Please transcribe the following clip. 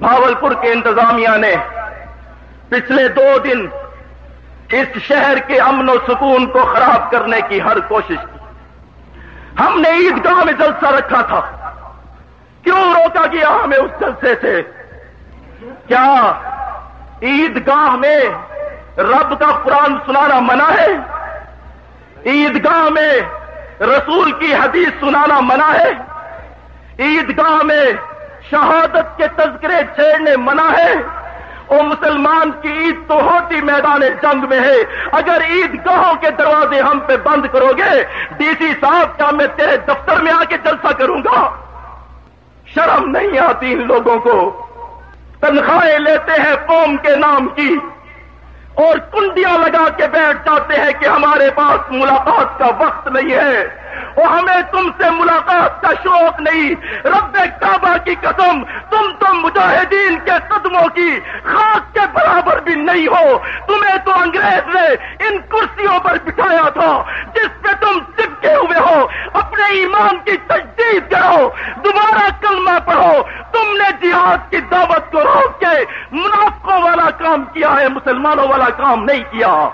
بھاولپور کے انتظامیہ نے پچھلے دو دن اس شہر کے امن و سکون کو خراب کرنے کی ہر کوشش کی۔ ہم نے عیدگاہ میں جلسہ رکھا تھا۔ کیوں روکا گیا ہمیں اس جلسے سے؟ کیا عیدگاہ میں رب کا قرآن سنانا منع ہے؟ عیدگاہ میں رسول کی حدیث سنانا منع ہے؟ عیدگاہ میں شہادت کے تذکرے چھیڑنے منع ہے۔ وہ مسلمان کی عید تو ہوتی میدان جنگ میں ہے۔ اگر عید گاہوں کے دروازے ہم پہ بند کرو گے، ڈی سی صاحب کیا میں تیرے دفتر میں آ کے جلسہ کروں گا۔ شرم نہیں آتی ان لوگوں کو۔ تنخواہیں لیتے ہیں قوم کے نام کی۔ اور کنڈیاں لگا کے بیٹھ جاتے ہیں کہ ہمارے پاس ملاقات کا وقت نہیں ہے۔ اور ہمیں تم سے ملاقات کا شوق نہیں۔ رب کعبہ کی قدم تم تو مجاہدین کے قدموں کی خاک کے برابر بھی نہیں ہو۔ تمہیں تو انگریز نے ان کرسیوں پر بٹھایا تھا، جس پہ تم چپکے ہوئے ہو۔ اپنے ایمان کی تجدید کرو، دوبارہ کلمہ پڑھو۔ تم نے جہاد کی دعوت کو روک کے منافقوں والا کام کیا ہے، مسلمانوں والا کام نہیں کیا۔